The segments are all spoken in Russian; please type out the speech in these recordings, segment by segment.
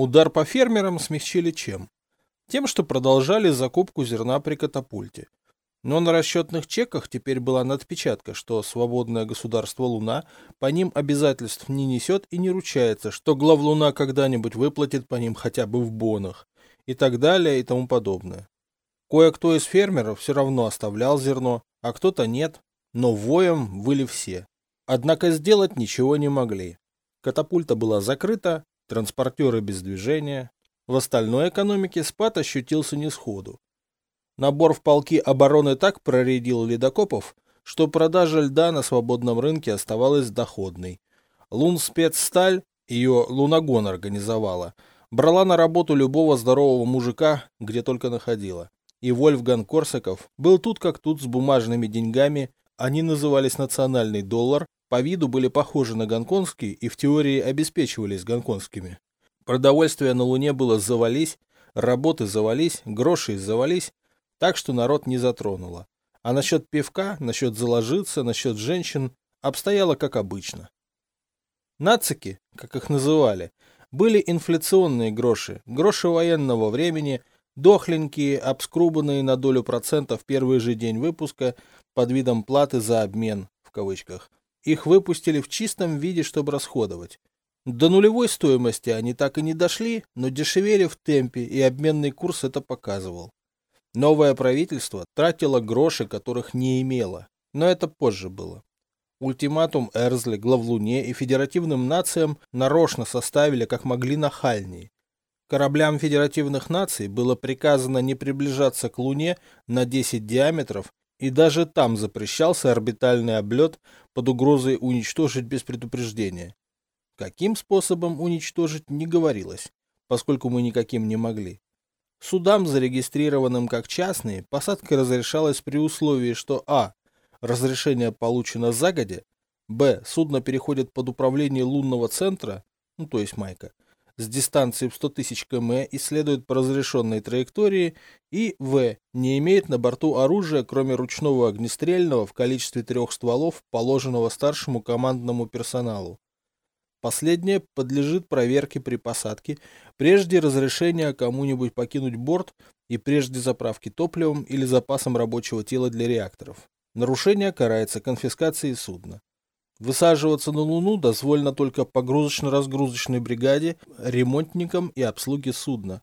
Удар по фермерам смягчили чем? Тем, что продолжали закупку зерна при катапульте. Но на расчетных чеках теперь была надпечатка, что свободное государство Луна по ним обязательств не несет и не ручается, что главлуна когда-нибудь выплатит по ним хотя бы в бонах и так далее и тому подобное. Кое-кто из фермеров все равно оставлял зерно, а кто-то нет, но воем выли все. Однако сделать ничего не могли. Катапульта была закрыта, транспортеры без движения. В остальной экономике спад ощутился не сходу. Набор в полки обороны так проредил ледокопов, что продажа льда на свободном рынке оставалась доходной. Лунспецсталь, ее Лунагон организовала, брала на работу любого здорового мужика, где только находила. И Вольфган Корсаков был тут как тут с бумажными деньгами, они назывались национальный доллар, по виду были похожи на гонконгские и в теории обеспечивались гонконгскими. Продовольствие на Луне было завались, работы завались, гроши завались, так что народ не затронуло. А насчет пивка, насчет заложиться, насчет женщин обстояло как обычно. Нацики, как их называли, были инфляционные гроши, гроши военного времени, дохленькие, обскрубанные на долю процента в первый же день выпуска под видом платы за обмен, в кавычках. Их выпустили в чистом виде, чтобы расходовать. До нулевой стоимости они так и не дошли, но дешевели в темпе, и обменный курс это показывал. Новое правительство тратило гроши, которых не имело, но это позже было. Ультиматум Эрзли, Главлуне и федеративным нациям нарочно составили как могли нахальнее. Кораблям федеративных наций было приказано не приближаться к Луне на 10 диаметров, и даже там запрещался орбитальный облет под угрозой уничтожить без предупреждения. Каким способом уничтожить не говорилось, поскольку мы никаким не могли. Судам, зарегистрированным как частные, посадка разрешалась при условии, что а. разрешение получено загодя, б. судно переходит под управление лунного центра, ну то есть Майка, с дистанции в 100 тысяч км и следует по разрешенной траектории, и в. не имеет на борту оружия, кроме ручного огнестрельного в количестве трех стволов, положенного старшему командному персоналу. Последнее подлежит проверке при посадке, прежде разрешения кому-нибудь покинуть борт и прежде заправки топливом или запасом рабочего тела для реакторов. Нарушение карается конфискацией судна. Высаживаться на Луну дозволено только погрузочно-разгрузочной бригаде, ремонтникам и обслуге судна.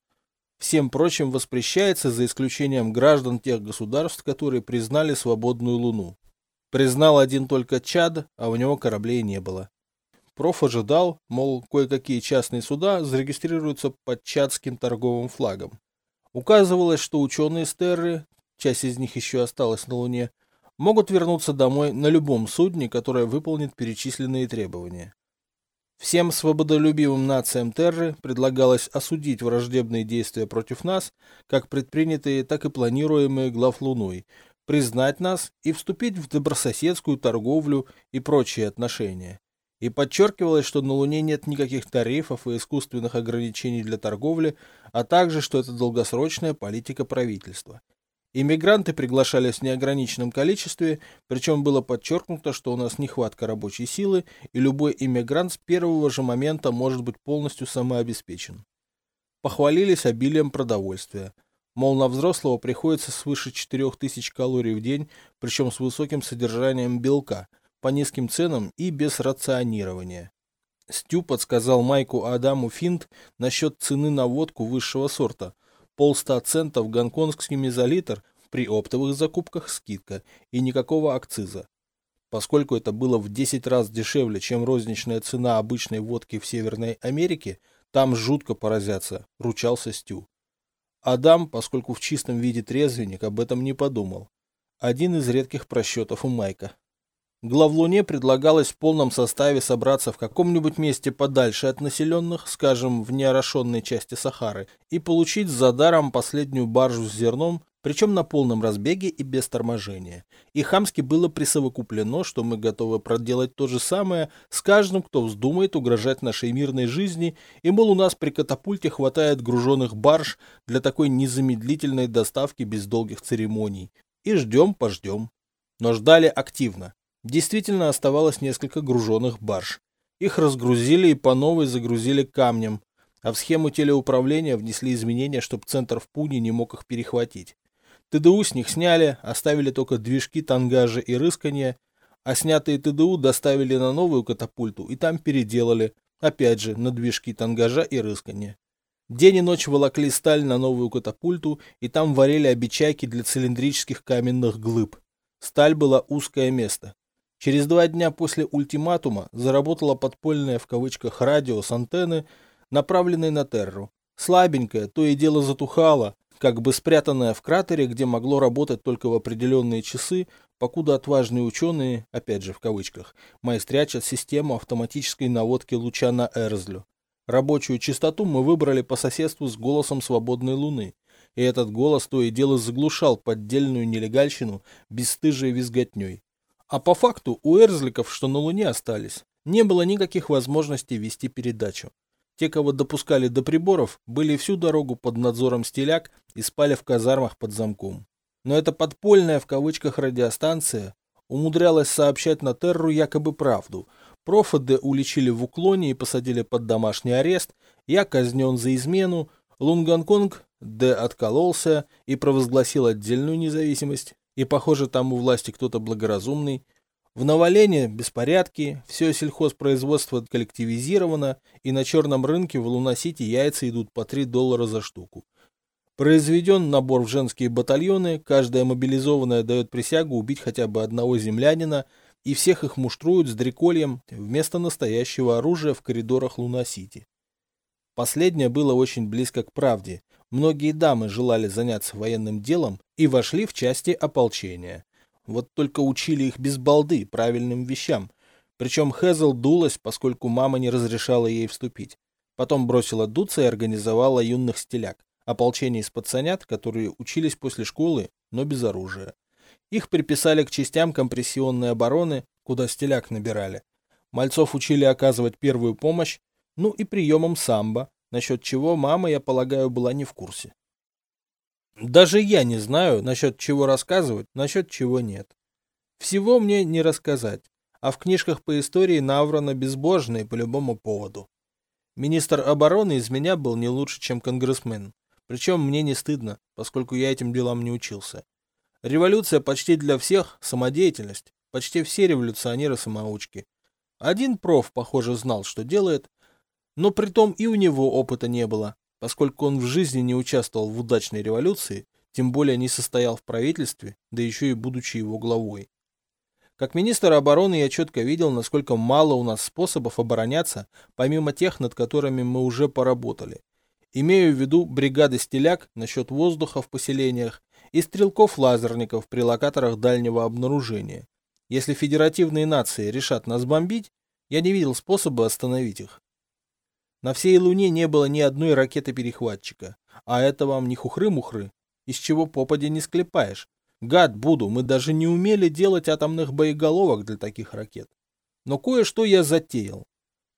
Всем прочим воспрещается за исключением граждан тех государств, которые признали свободную Луну. Признал один только Чад, а у него кораблей не было. Проф ожидал, мол, кое-какие частные суда зарегистрируются под чатским торговым флагом. Указывалось, что ученые Стерры, часть из них еще осталась на Луне, могут вернуться домой на любом судне, которое выполнит перечисленные требования. Всем свободолюбивым нациям Терры предлагалось осудить враждебные действия против нас, как предпринятые, так и планируемые глав Луной, признать нас и вступить в добрососедскую торговлю и прочие отношения. И подчеркивалось, что на Луне нет никаких тарифов и искусственных ограничений для торговли, а также, что это долгосрочная политика правительства. Иммигранты приглашались в неограниченном количестве, причем было подчеркнуто, что у нас нехватка рабочей силы, и любой иммигрант с первого же момента может быть полностью самообеспечен. Похвалились обилием продовольствия. Мол, на взрослого приходится свыше 4000 калорий в день, причем с высоким содержанием белка – по низким ценам и без рационирования. Стю подсказал Майку Адаму финт насчет цены на водку высшего сорта. Полста центов гонконгский мезолитр, при оптовых закупках скидка и никакого акциза. Поскольку это было в 10 раз дешевле, чем розничная цена обычной водки в Северной Америке, там жутко поразятся, ручался Стю. Адам, поскольку в чистом виде трезвенник, об этом не подумал. Один из редких просчетов у Майка. Главлуне предлагалось в полном составе собраться в каком-нибудь месте подальше от населенных, скажем, в неорошенной части Сахары, и получить за даром последнюю баржу с зерном, причем на полном разбеге и без торможения. И хамски было присовокуплено, что мы готовы проделать то же самое с каждым, кто вздумает угрожать нашей мирной жизни, и, мол, у нас при катапульте хватает груженных барж для такой незамедлительной доставки без долгих церемоний. И ждем-пождем. Но ждали активно. Действительно оставалось несколько груженных барж. Их разгрузили и по новой загрузили камнем. а в схему телеуправления внесли изменения, чтобы центр в Пуне не мог их перехватить. ТДУ с них сняли, оставили только движки, тангажи и рыскания, а снятые ТДУ доставили на новую катапульту и там переделали, опять же, на движки тангажа и рыскания. День и ночь волокли сталь на новую катапульту и там варили обечайки для цилиндрических каменных глыб. Сталь была узкое место. Через два дня после ультиматума заработала подпольная в кавычках радио с антенны, направленной на Терру. Слабенькая, то и дело затухала, как бы спрятанная в кратере, где могло работать только в определенные часы, покуда отважные ученые, опять же в кавычках, майстрячат систему автоматической наводки луча на Эрзлю. Рабочую частоту мы выбрали по соседству с голосом свободной луны, и этот голос то и дело заглушал поддельную нелегальщину бесстыжей визготней. А по факту у Эрзликов, что на Луне остались, не было никаких возможностей вести передачу. Те, кого допускали до приборов, были всю дорогу под надзором стиляк и спали в казармах под замком. Но эта подпольная в кавычках радиостанция умудрялась сообщать на Терру якобы правду. Профа Д уличили в уклоне и посадили под домашний арест, я казнен за измену, Лунгонконг Д откололся и провозгласил отдельную независимость, и, похоже, там у власти кто-то благоразумный, в Новолене беспорядки, все сельхозпроизводство коллективизировано, и на черном рынке в Луна-Сити яйца идут по 3 доллара за штуку. Произведен набор в женские батальоны, каждая мобилизованная дает присягу убить хотя бы одного землянина, и всех их муштруют с дрекольем вместо настоящего оружия в коридорах Луна-Сити. Последнее было очень близко к правде. Многие дамы желали заняться военным делом и вошли в части ополчения. Вот только учили их без балды, правильным вещам. Причем Хезл дулась, поскольку мама не разрешала ей вступить. Потом бросила дуться и организовала юных стиляк, ополчение из пацанят, которые учились после школы, но без оружия. Их приписали к частям компрессионной обороны, куда стиляк набирали. Мальцов учили оказывать первую помощь, ну и приемом самбо, насчет чего мама, я полагаю, была не в курсе. Даже я не знаю, насчет чего рассказывать, насчет чего нет. Всего мне не рассказать, а в книжках по истории наврано безбожно и по любому поводу. Министр обороны из меня был не лучше, чем конгрессмен. Причем мне не стыдно, поскольку я этим делам не учился. Революция почти для всех – самодеятельность. Почти все революционеры – самоучки. Один проф, похоже, знал, что делает, но при том и у него опыта не было, поскольку он в жизни не участвовал в удачной революции, тем более не состоял в правительстве, да еще и будучи его главой. Как министр обороны я четко видел, насколько мало у нас способов обороняться, помимо тех, над которыми мы уже поработали. Имею в виду бригады стеляк насчет воздуха в поселениях и стрелков-лазерников при локаторах дальнего обнаружения. Если федеративные нации решат нас бомбить, я не видел способа остановить их. На всей Луне не было ни одной ракеты-перехватчика. А это вам не хухры-мухры. Из чего попади не склепаешь. Гад буду, мы даже не умели делать атомных боеголовок для таких ракет. Но кое-что я затеял.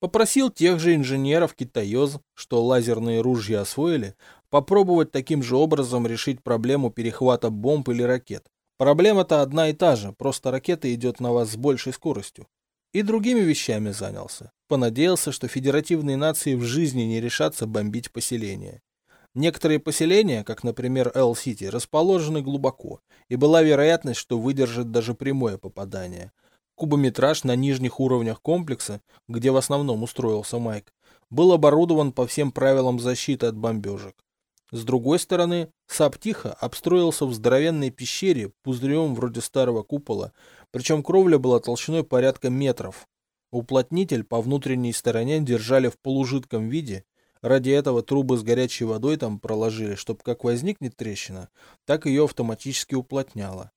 Попросил тех же инженеров китаёз, что лазерные ружья освоили, попробовать таким же образом решить проблему перехвата бомб или ракет. Проблема-то одна и та же, просто ракета идет на вас с большей скоростью. И другими вещами занялся. Понадеялся, что федеративные нации в жизни не решатся бомбить поселения. Некоторые поселения, как, например, Эл-Сити, расположены глубоко, и была вероятность, что выдержит даже прямое попадание. Кубометраж на нижних уровнях комплекса, где в основном устроился Майк, был оборудован по всем правилам защиты от бомбежек. С другой стороны, Саптиха обстроился в здоровенной пещере, пузырем вроде старого купола, причем кровля была толщиной порядка метров. Уплотнитель по внутренней стороне держали в полужидком виде. Ради этого трубы с горячей водой там проложили, чтобы как возникнет трещина, так ее автоматически уплотняло.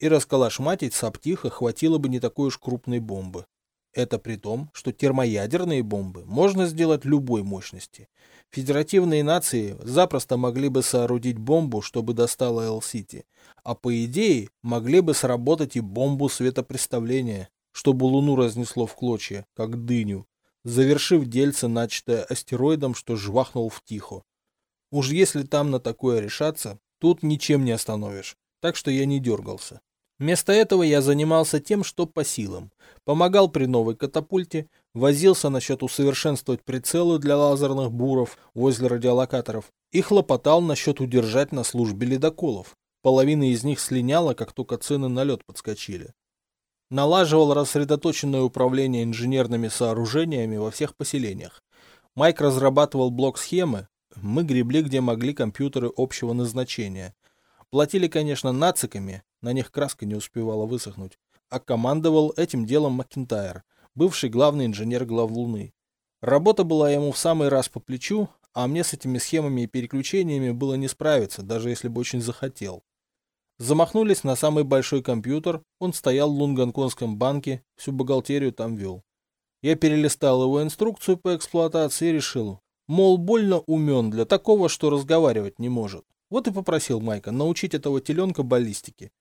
И расколошматить Саптиха хватило бы не такой уж крупной бомбы. Это при том, что термоядерные бомбы можно сделать любой мощности. Федеративные нации запросто могли бы соорудить бомбу, чтобы достала Эл-Сити, а по идее могли бы сработать и бомбу светопреставления, чтобы Луну разнесло в клочья, как дыню, завершив дельце, начатое астероидом, что жвахнул в Тихо. Уж если там на такое решаться, тут ничем не остановишь, так что я не дергался. Вместо этого я занимался тем, что по силам. Помогал при новой катапульте, возился насчет усовершенствовать прицелы для лазерных буров возле радиолокаторов и хлопотал насчет удержать на службе ледоколов. Половина из них слиняла, как только цены на лед подскочили. Налаживал рассредоточенное управление инженерными сооружениями во всех поселениях. Майк разрабатывал блок-схемы, мы гребли где могли компьютеры общего назначения. Платили, конечно, нациками, на них краска не успевала высохнуть, а командовал этим делом Макинтайр, бывший главный инженер главлуны. Работа была ему в самый раз по плечу, а мне с этими схемами и переключениями было не справиться, даже если бы очень захотел. Замахнулись на самый большой компьютер, он стоял в Лунгонконском банке, всю бухгалтерию там вел. Я перелистал его инструкцию по эксплуатации и решил, мол, больно умен для такого, что разговаривать не может. Вот и попросил Майка научить этого теленка баллистике.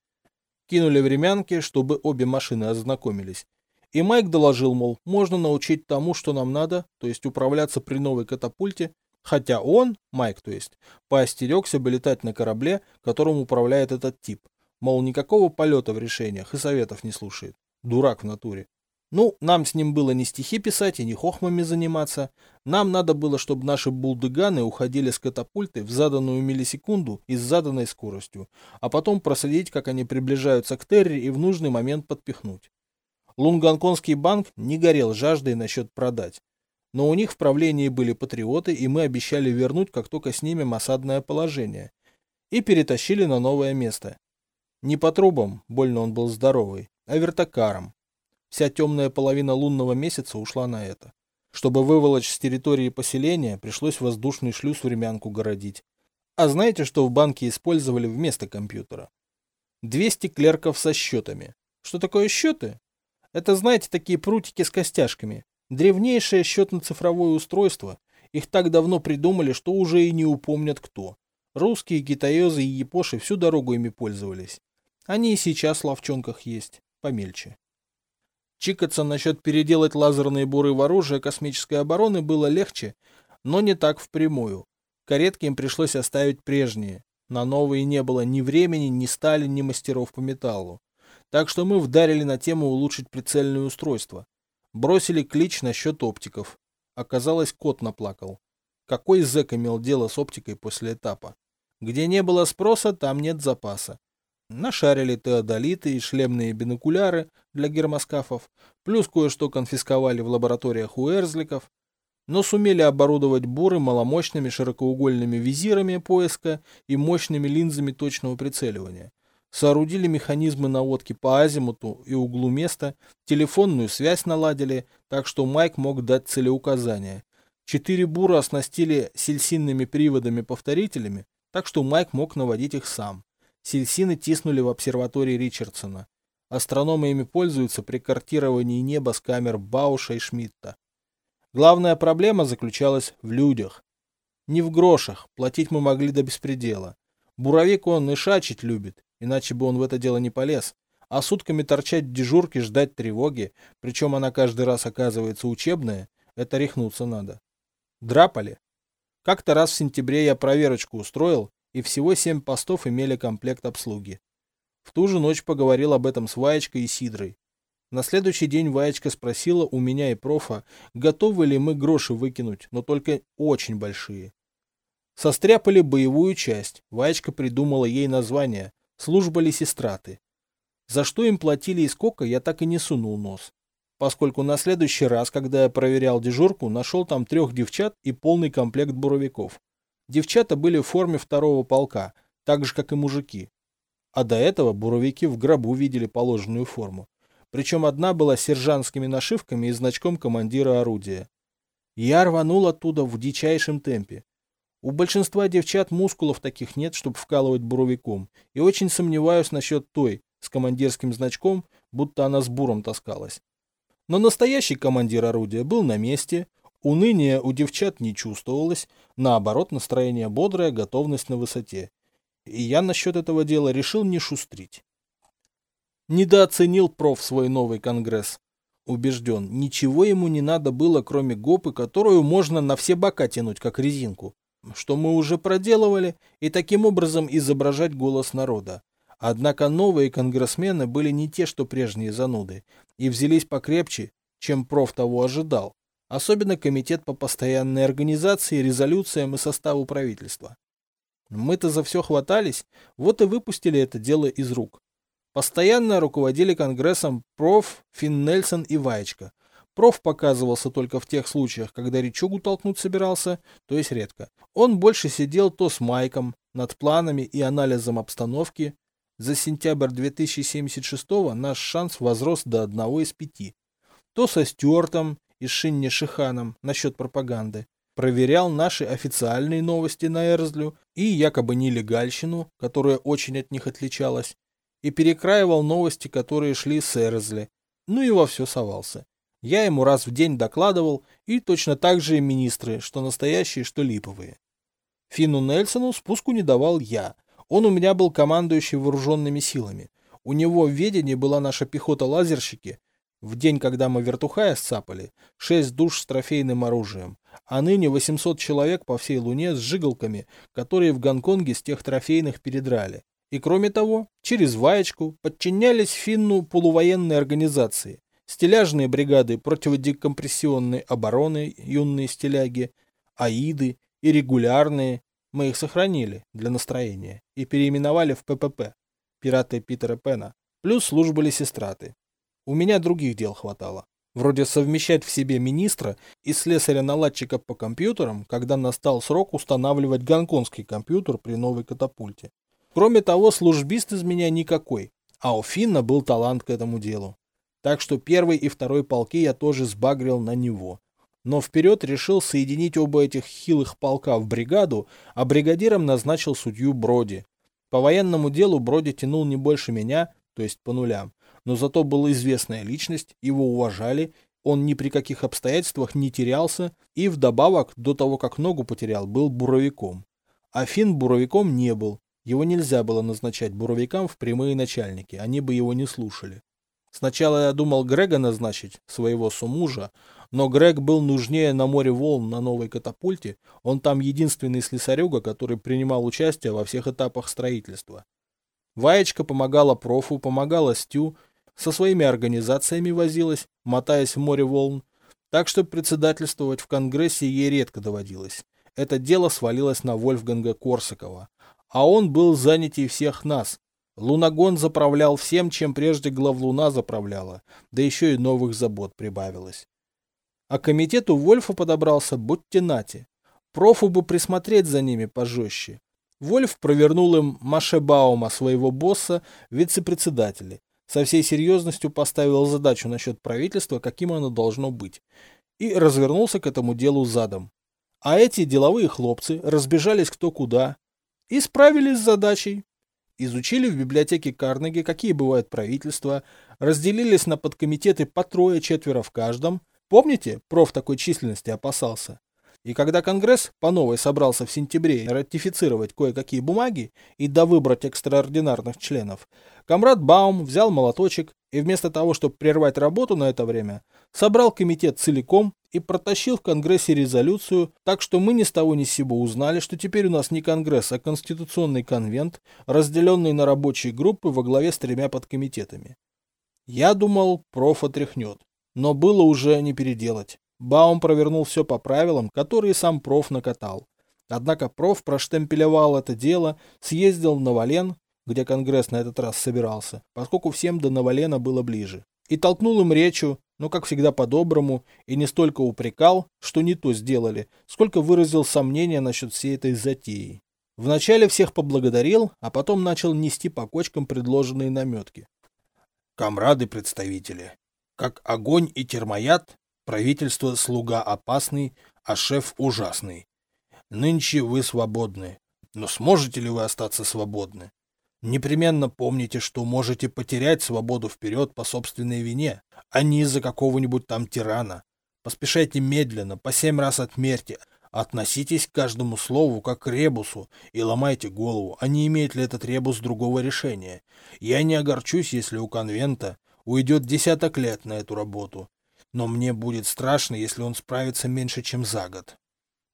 Кинули времянки, чтобы обе машины ознакомились. И Майк доложил, мол, можно научить тому, что нам надо, то есть управляться при новой катапульте, хотя он, Майк то есть, поостерегся бы летать на корабле, которым управляет этот тип. Мол, никакого полета в решениях и советов не слушает. Дурак в натуре. Ну, нам с ним было не стихи писать и не хохмами заниматься. Нам надо было, чтобы наши булдыганы уходили с катапульты в заданную миллисекунду и с заданной скоростью, а потом проследить, как они приближаются к Терри и в нужный момент подпихнуть. Лунгонконский банк не горел жаждой насчет продать. Но у них в правлении были патриоты, и мы обещали вернуть, как только снимем осадное положение. И перетащили на новое место. Не по трубам, больно он был здоровый, а вертокаром. Вся темная половина лунного месяца ушла на это. Чтобы выволочь с территории поселения, пришлось воздушный шлюз времянку городить. А знаете, что в банке использовали вместо компьютера? 200 клерков со счетами. Что такое счеты? Это, знаете, такие прутики с костяшками. Древнейшее счетно-цифровое устройство. Их так давно придумали, что уже и не упомнят кто. Русские, китаёзы и япоши всю дорогу ими пользовались. Они и сейчас в ловчонках есть, помельче. Чикаться насчет переделать лазерные буры в оружие космической обороны было легче, но не так впрямую. Каретки им пришлось оставить прежние. На новые не было ни времени, ни стали, ни мастеров по металлу. Так что мы вдарили на тему улучшить прицельное устройство. Бросили клич насчет оптиков. Оказалось, кот наплакал. Какой зэк имел дело с оптикой после этапа? Где не было спроса, там нет запаса. Нашарили теодолиты и шлемные бинокуляры для гермоскафов, плюс кое-что конфисковали в лабораториях у эрзликов, но сумели оборудовать буры маломощными широкоугольными визирами поиска и мощными линзами точного прицеливания. Соорудили механизмы наводки по азимуту и углу места, телефонную связь наладили, так что Майк мог дать целеуказания. Четыре бура оснастили сельсинными приводами-повторителями, так что Майк мог наводить их сам. Сельсины тиснули в обсерватории Ричардсона. Астрономы ими пользуются при картировании неба с камер Бауша и Шмидта. Главная проблема заключалась в людях. Не в грошах, платить мы могли до беспредела. Буровик он и шачить любит, иначе бы он в это дело не полез. А сутками торчать в дежурке, ждать тревоги, причем она каждый раз оказывается учебная, это рехнуться надо. Драпали. Как-то раз в сентябре я проверочку устроил, и всего семь постов имели комплект обслуги. В ту же ночь поговорил об этом с Ваечкой и Сидрой. На следующий день Ваечка спросила у меня и профа, готовы ли мы гроши выкинуть, но только очень большие. Состряпали боевую часть. Ваечка придумала ей название «Служба лисистраты». За что им платили и сколько, я так и не сунул нос. Поскольку на следующий раз, когда я проверял дежурку, нашел там трех девчат и полный комплект буровиков. Девчата были в форме второго полка, так же, как и мужики. А до этого буровики в гробу видели положенную форму. Причем одна была с сержантскими нашивками и значком командира орудия. Я рванул оттуда в дичайшем темпе. У большинства девчат мускулов таких нет, чтобы вкалывать буровиком, и очень сомневаюсь насчет той, с командирским значком, будто она с буром таскалась. Но настоящий командир орудия был на месте, Уныния у девчат не чувствовалось, наоборот, настроение бодрое, готовность на высоте. И я насчет этого дела решил не шустрить. Недооценил проф свой новый конгресс. Убежден, ничего ему не надо было, кроме гопы, которую можно на все бока тянуть, как резинку. Что мы уже проделывали, и таким образом изображать голос народа. Однако новые конгрессмены были не те, что прежние зануды, и взялись покрепче, чем проф того ожидал. Особенно комитет по постоянной организации, резолюциям и составу правительства. Мы-то за все хватались, вот и выпустили это дело из рук. Постоянно руководили Конгрессом проф. Финн Нельсон и Ваечка. Проф показывался только в тех случаях, когда речугу толкнуть собирался, то есть редко. Он больше сидел то с Майком, над планами и анализом обстановки. За сентябрь 2076 наш шанс возрос до одного из пяти. То со Стюартом и Шинни Шиханом насчет пропаганды. Проверял наши официальные новости на Эрзлю и якобы нелегальщину, которая очень от них отличалась, и перекраивал новости, которые шли с Эрзли. Ну и во все совался. Я ему раз в день докладывал, и точно так же и министры, что настоящие, что липовые. Фину Нельсону спуску не давал я. Он у меня был командующий вооруженными силами. У него в ведении была наша пехота-лазерщики, в день, когда мы вертухая сцапали, шесть душ с трофейным оружием, а ныне 800 человек по всей Луне с жигалками, которые в Гонконге с тех трофейных передрали. И кроме того, через Ваечку подчинялись Финну полувоенной организации, стеляжные бригады противодекомпрессионной обороны, юные стеляги, аиды и регулярные, мы их сохранили для настроения и переименовали в ППП, пираты Питера Пена, плюс служба лесестраты. У меня других дел хватало. Вроде совмещать в себе министра и слесаря-наладчика по компьютерам, когда настал срок устанавливать гонконгский компьютер при новой катапульте. Кроме того, службист из меня никакой, а у Финна был талант к этому делу. Так что первый и второй полки я тоже сбагрил на него. Но вперед решил соединить оба этих хилых полка в бригаду, а бригадиром назначил судью Броди. По военному делу Броди тянул не больше меня, то есть по нулям, но зато была известная личность, его уважали, он ни при каких обстоятельствах не терялся и вдобавок, до того как ногу потерял, был буровиком. А Финн буровиком не был, его нельзя было назначать буровикам в прямые начальники, они бы его не слушали. Сначала я думал Грега назначить, своего сумужа, но Грег был нужнее на море волн на новой катапульте, он там единственный слесарюга, который принимал участие во всех этапах строительства. Ваечка помогала профу, помогала Стю, со своими организациями возилась, мотаясь в море волн, так что председательствовать в Конгрессе ей редко доводилось. Это дело свалилось на Вольфганга Корсакова, а он был занятей всех нас, Лунагон заправлял всем, чем прежде главлуна заправляла, да еще и новых забот прибавилось. А комитету Вольфа подобрался будьте нати. Профу бы присмотреть за ними пожестче. Вольф провернул им Машебаума, своего босса, вице-председателя. Со всей серьезностью поставил задачу насчет правительства, каким оно должно быть. И развернулся к этому делу задом. А эти деловые хлопцы разбежались кто куда. И справились с задачей. Изучили в библиотеке Карнеги, какие бывают правительства, разделились на подкомитеты по трое-четверо в каждом. Помните, проф такой численности опасался? И когда Конгресс по новой собрался в сентябре ратифицировать кое-какие бумаги и довыбрать экстраординарных членов, комрад Баум взял молоточек и вместо того, чтобы прервать работу на это время, собрал комитет целиком и протащил в Конгрессе резолюцию, так что мы ни с того ни с сего узнали, что теперь у нас не Конгресс, а Конституционный конвент, разделенный на рабочие группы во главе с тремя подкомитетами. Я думал, проф отряхнет, но было уже не переделать. Баум провернул все по правилам, которые сам проф накатал. Однако проф проштемпелевал это дело, съездил в Новолен, где Конгресс на этот раз собирался, поскольку всем до Новолена было ближе, и толкнул им речью, но, как всегда, по-доброму, и не столько упрекал, что не то сделали, сколько выразил сомнения насчет всей этой затеи. Вначале всех поблагодарил, а потом начал нести по кочкам предложенные наметки. Комрады-представители, как огонь и термояд, правительство слуга опасный, а шеф ужасный. Нынче вы свободны, но сможете ли вы остаться свободны? Непременно помните, что можете потерять свободу вперед по собственной вине, а не из-за какого-нибудь там тирана. Поспешайте медленно, по семь раз отмерьте. Относитесь к каждому слову как к ребусу и ломайте голову, а не имеет ли этот ребус другого решения. Я не огорчусь, если у конвента уйдет десяток лет на эту работу, но мне будет страшно, если он справится меньше, чем за год.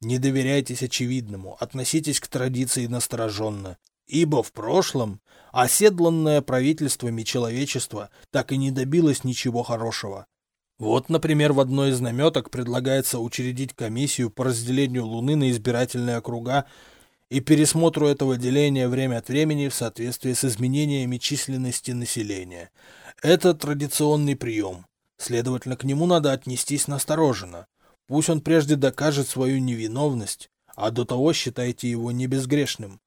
Не доверяйтесь очевидному, относитесь к традиции настороженно, ибо в прошлом оседланное правительствами человечество так и не добилось ничего хорошего. Вот, например, в одной из наметок предлагается учредить комиссию по разделению Луны на избирательные округа и пересмотру этого деления время от времени в соответствии с изменениями численности населения. Это традиционный прием. Следовательно, к нему надо отнестись настороженно. Пусть он прежде докажет свою невиновность, а до того считайте его небезгрешным.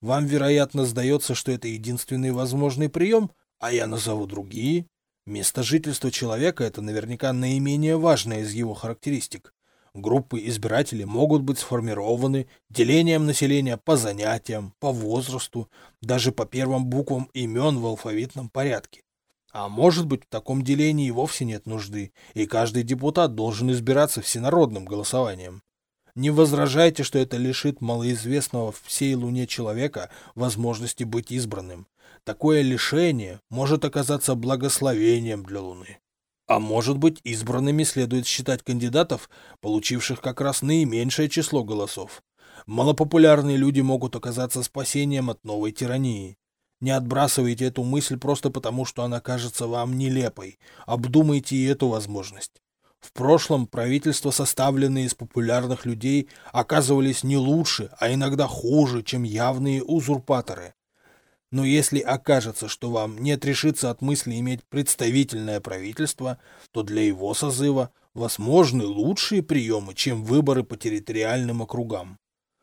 Вам, вероятно, сдается, что это единственный возможный прием, а я назову другие. Место жительства человека – это наверняка наименее важное из его характеристик. Группы избирателей могут быть сформированы делением населения по занятиям, по возрасту, даже по первым буквам имен в алфавитном порядке. А может быть, в таком делении вовсе нет нужды, и каждый депутат должен избираться всенародным голосованием. Не возражайте, что это лишит малоизвестного всей Луне человека возможности быть избранным. Такое лишение может оказаться благословением для Луны. А может быть, избранными следует считать кандидатов, получивших как раз наименьшее число голосов. Малопопулярные люди могут оказаться спасением от новой тирании. Не отбрасывайте эту мысль просто потому, что она кажется вам нелепой. Обдумайте и эту возможность. В прошлом правительства, составленные из популярных людей, оказывались не лучше, а иногда хуже, чем явные узурпаторы. Но если окажется, что вам нет решиться от мысли иметь представительное правительство, то для его созыва возможны лучшие приемы, чем выборы по территориальным округам.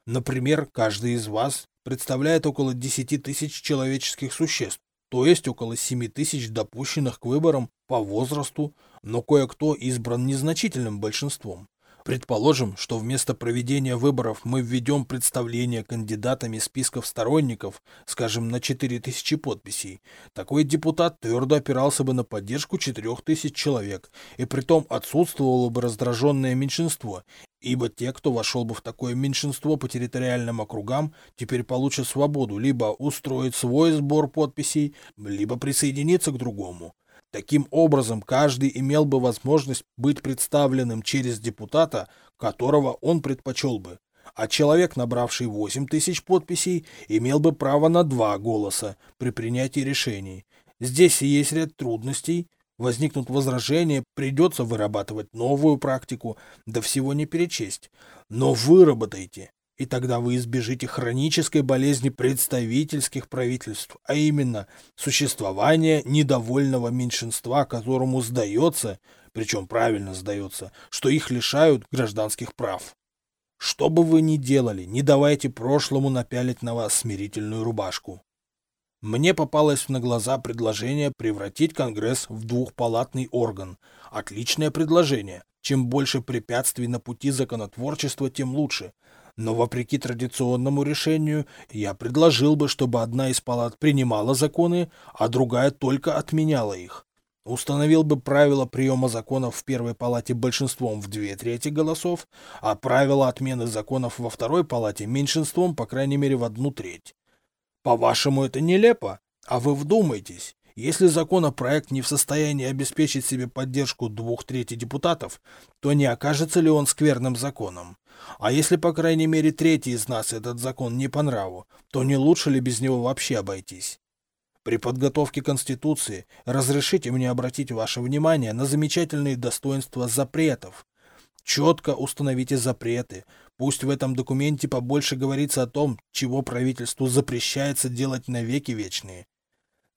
Например, каждый из вас представляет около 10 тысяч человеческих существ, то есть около 7 тысяч допущенных к выборам по возрасту, но кое-кто избран незначительным большинством. Предположим, что вместо проведения выборов мы введем представление кандидатами списков сторонников, скажем, на 4000 подписей. Такой депутат твердо опирался бы на поддержку 4000 человек, и притом отсутствовало бы раздраженное меньшинство, ибо те, кто вошел бы в такое меньшинство по территориальным округам, теперь получат свободу либо устроить свой сбор подписей, либо присоединиться к другому. Таким образом, каждый имел бы возможность быть представленным через депутата, которого он предпочел бы. А человек, набравший 8 тысяч подписей, имел бы право на два голоса при принятии решений. Здесь и есть ряд трудностей. Возникнут возражения, придется вырабатывать новую практику, да всего не перечесть. Но выработайте и тогда вы избежите хронической болезни представительских правительств, а именно существования недовольного меньшинства, которому сдается, причем правильно сдается, что их лишают гражданских прав. Что бы вы ни делали, не давайте прошлому напялить на вас смирительную рубашку. Мне попалось на глаза предложение превратить Конгресс в двухпалатный орган. Отличное предложение. Чем больше препятствий на пути законотворчества, тем лучше. Но вопреки традиционному решению, я предложил бы, чтобы одна из палат принимала законы, а другая только отменяла их. Установил бы правила приема законов в первой палате большинством в две трети голосов, а правила отмены законов во второй палате меньшинством, по крайней мере, в одну треть. По-вашему, это нелепо? А вы вдумайтесь. Если законопроект не в состоянии обеспечить себе поддержку двух трети депутатов, то не окажется ли он скверным законом? А если, по крайней мере, третий из нас этот закон не по нраву, то не лучше ли без него вообще обойтись? При подготовке Конституции разрешите мне обратить ваше внимание на замечательные достоинства запретов. Четко установите запреты. Пусть в этом документе побольше говорится о том, чего правительству запрещается делать навеки вечные.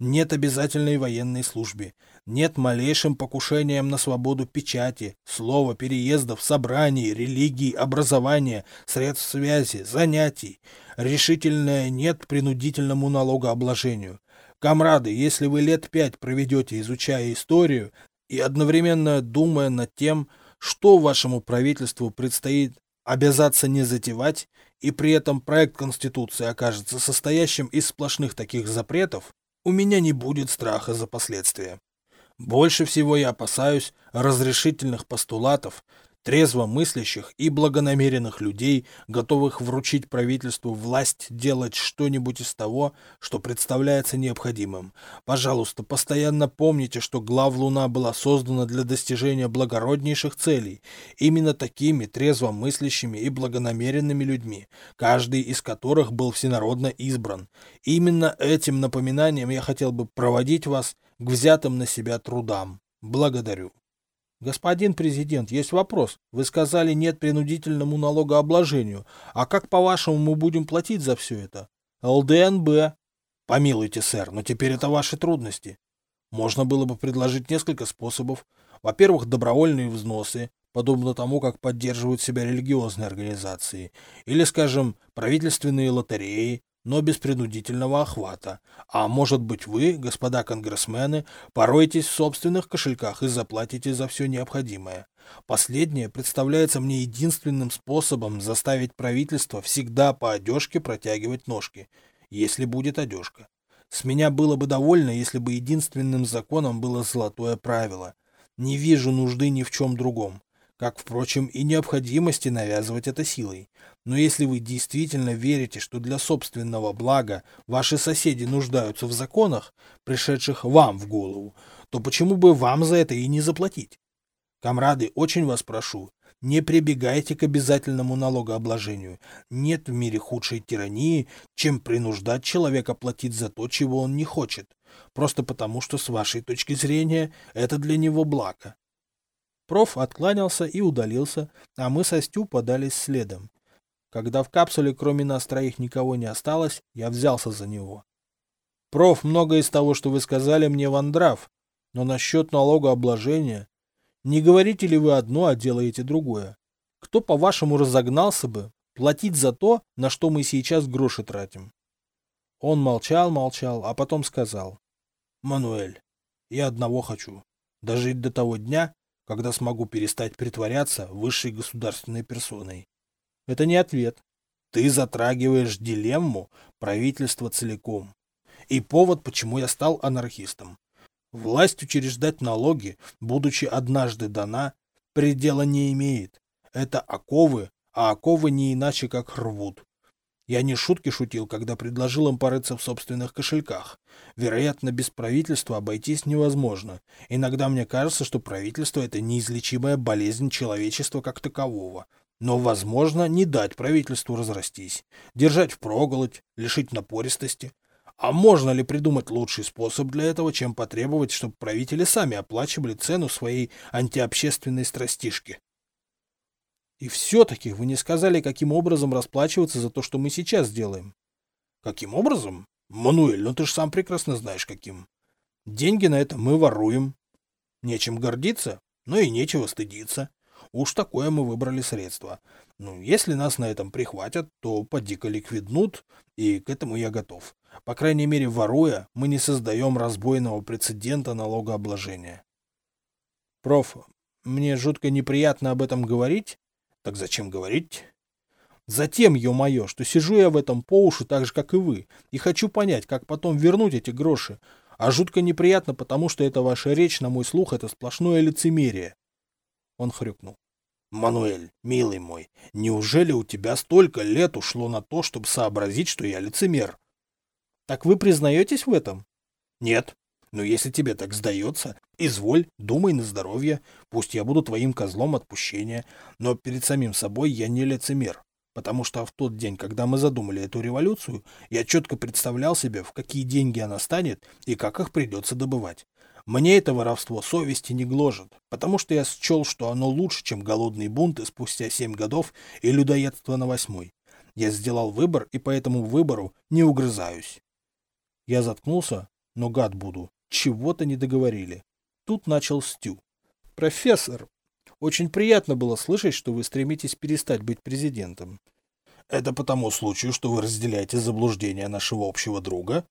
Нет обязательной военной службе. Нет малейшим покушением на свободу печати, слова, переездов, собраний, религии, образования, средств связи, занятий. Решительное нет принудительному налогообложению. Комрады, если вы лет пять проведете, изучая историю, и одновременно думая над тем, что вашему правительству предстоит обязаться не затевать, и при этом проект Конституции окажется состоящим из сплошных таких запретов, у меня не будет страха за последствия. Больше всего я опасаюсь разрешительных постулатов, трезво мыслящих и благонамеренных людей, готовых вручить правительству власть делать что-нибудь из того, что представляется необходимым. Пожалуйста, постоянно помните, что глав Луна была создана для достижения благороднейших целей, именно такими трезво мыслящими и благонамеренными людьми, каждый из которых был всенародно избран. Именно этим напоминанием я хотел бы проводить вас к взятым на себя трудам. Благодарю. Господин президент, есть вопрос. Вы сказали нет принудительному налогообложению. А как, по-вашему, мы будем платить за все это? ЛДНБ. Помилуйте, сэр, но теперь это ваши трудности. Можно было бы предложить несколько способов. Во-первых, добровольные взносы, подобно тому, как поддерживают себя религиозные организации. Или, скажем, правительственные лотереи, но без принудительного охвата. А может быть вы, господа конгрессмены, пороетесь в собственных кошельках и заплатите за все необходимое. Последнее представляется мне единственным способом заставить правительство всегда по одежке протягивать ножки, если будет одежка. С меня было бы довольно, если бы единственным законом было золотое правило. Не вижу нужды ни в чем другом как, впрочем, и необходимости навязывать это силой. Но если вы действительно верите, что для собственного блага ваши соседи нуждаются в законах, пришедших вам в голову, то почему бы вам за это и не заплатить? Комрады, очень вас прошу, не прибегайте к обязательному налогообложению. Нет в мире худшей тирании, чем принуждать человека платить за то, чего он не хочет, просто потому, что с вашей точки зрения это для него благо. Проф откланялся и удалился, а мы со Стю подались следом. Когда в капсуле кроме нас троих никого не осталось, я взялся за него. Проф, многое из того, что вы сказали, мне вандрав, но насчет налогообложения... Не говорите ли вы одно, а делаете другое? Кто, по-вашему, разогнался бы платить за то, на что мы сейчас гроши тратим? Он молчал, молчал, а потом сказал. «Мануэль, я одного хочу. Дожить до того дня, когда смогу перестать притворяться высшей государственной персоной. Это не ответ. Ты затрагиваешь дилемму правительства целиком. И повод, почему я стал анархистом. Власть учреждать налоги, будучи однажды дана, предела не имеет. Это оковы, а оковы не иначе как рвут. Я не шутки шутил, когда предложил им порыться в собственных кошельках. Вероятно, без правительства обойтись невозможно. Иногда мне кажется, что правительство – это неизлечимая болезнь человечества как такового. Но, возможно, не дать правительству разрастись, держать впроголодь, лишить напористости. А можно ли придумать лучший способ для этого, чем потребовать, чтобы правители сами оплачивали цену своей антиобщественной страстишки? И все-таки вы не сказали, каким образом расплачиваться за то, что мы сейчас делаем. Каким образом? Мануэль, ну ты же сам прекрасно знаешь, каким. Деньги на это мы воруем. Нечем гордиться, но и нечего стыдиться. Уж такое мы выбрали средство. Ну, если нас на этом прихватят, то поди-ка ликвиднут, и к этому я готов. По крайней мере, воруя, мы не создаем разбойного прецедента налогообложения. Проф, мне жутко неприятно об этом говорить, так зачем говорить? Затем, ё-моё, что сижу я в этом по уши так же, как и вы, и хочу понять, как потом вернуть эти гроши. А жутко неприятно, потому что эта ваша речь, на мой слух, это сплошное лицемерие. Он хрюкнул. Мануэль, милый мой, неужели у тебя столько лет ушло на то, чтобы сообразить, что я лицемер? Так вы признаетесь в этом? Нет. Но если тебе так сдается, изволь, думай на здоровье, пусть я буду твоим козлом отпущения, но перед самим собой я не лицемер. Потому что в тот день, когда мы задумали эту революцию, я четко представлял себе, в какие деньги она станет и как их придется добывать. Мне это воровство совести не гложет, потому что я счел, что оно лучше, чем голодный бунт и спустя семь годов и людоедство на восьмой. Я сделал выбор и по этому выбору не угрызаюсь. Я заткнулся, но гад буду, чего-то не договорили. Тут начал Стю. «Профессор, очень приятно было слышать, что вы стремитесь перестать быть президентом. Это по тому случаю, что вы разделяете заблуждения нашего общего друга?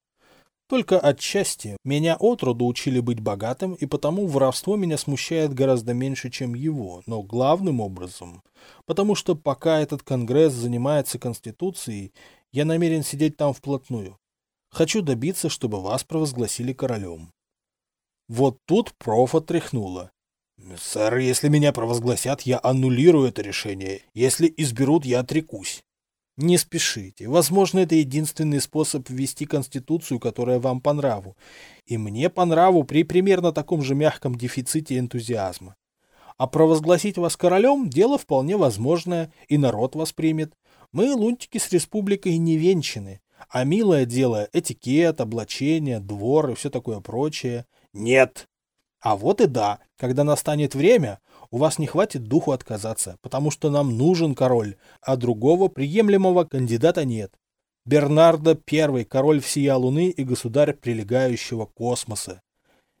Только отчасти. Меня отроду учили быть богатым, и потому воровство меня смущает гораздо меньше, чем его, но главным образом, потому что пока этот конгресс занимается Конституцией, я намерен сидеть там вплотную. Хочу добиться, чтобы вас провозгласили королем. Вот тут проф отряхнуло. Сэр, если меня провозгласят, я аннулирую это решение. Если изберут, я отрекусь. Не спешите. Возможно, это единственный способ ввести конституцию, которая вам по нраву. И мне по нраву при примерно таком же мягком дефиците энтузиазма. А провозгласить вас королем – дело вполне возможное, и народ вас примет. Мы, лунтики с республикой, не венчаны. А милое дело – этикет, облачение, двор и все такое прочее. Нет. А вот и да, когда настанет время, у вас не хватит духу отказаться, потому что нам нужен король, а другого приемлемого кандидата нет. Бернардо I, король всея Луны и государь прилегающего космоса.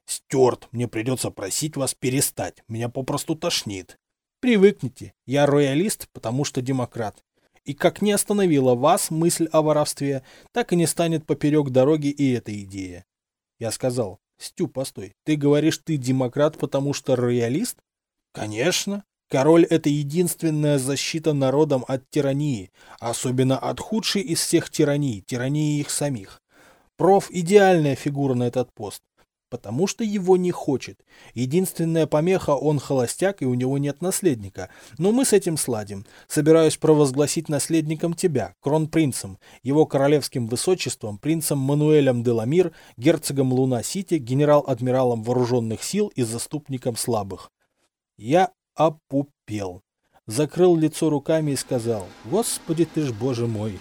Стюарт, мне придется просить вас перестать, меня попросту тошнит. Привыкните, я роялист, потому что демократ. И как не остановила вас мысль о воровстве, так и не станет поперек дороги и эта идея. Я сказал, Стю, постой, ты говоришь, ты демократ, потому что роялист? Конечно. Король – это единственная защита народам от тирании, особенно от худшей из всех тираний, тирании их самих. Проф – идеальная фигура на этот пост потому что его не хочет. Единственная помеха – он холостяк, и у него нет наследника. Но мы с этим сладим. Собираюсь провозгласить наследником тебя, кронпринцем, его королевским высочеством, принцем Мануэлем де Ламир, герцогом Луна-Сити, генерал-адмиралом вооруженных сил и заступником слабых. Я опупел. Закрыл лицо руками и сказал, «Господи ты ж, боже мой!»